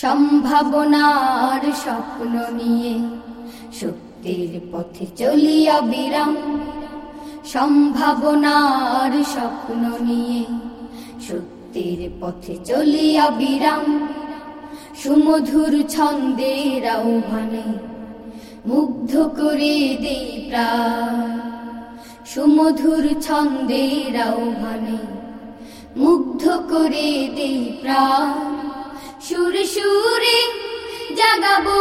সম্ভাবনার স্বপ্ন নিয়ে শক্তির পথে চলিয়া বিরাম। সম্ভাবনার স্বপ্ন নিয়ে শক্তির পথে চলিয়া বিরাম। সুমধুর ছন্দের আহ্বানে মুগ্ধ করে দেই প্রাণ। সুমধুর ছন্দের আহ্বানে মুগ্ধ করে দেই প্রাণ। সুরে জাগাবো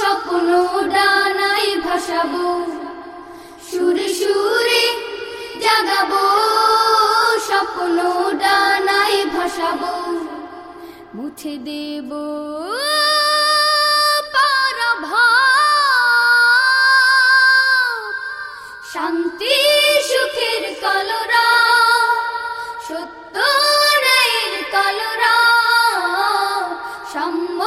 স্বপ্ন ডানায় ভাসাবো। সুরে সুরে জাগাবো, স্বপ্ন ডানায় ভাসাবো। মুছে দেব। শান্তি, সুখের কলরা সত্যের কলরা। সাম্য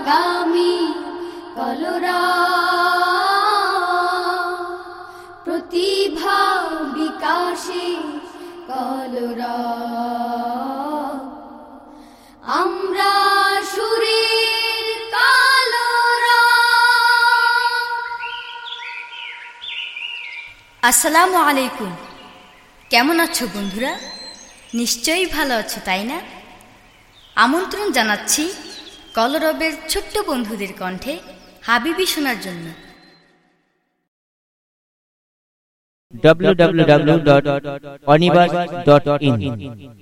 আগামী কলরা। প্রতিভা বিকাশে কলরা। আমরা সুরের কালরা। আসসালামু আলাইকুম। কেমন আছো বন্ধুরা? নিশ্চয়ই ভালো আছো, তাই না? আমন্ত্রণ জানাচ্ছি কলরবের ছোট্ট বন্ধুদের কণ্ঠে হাবিবি শোনার জন্য। www.onibus.in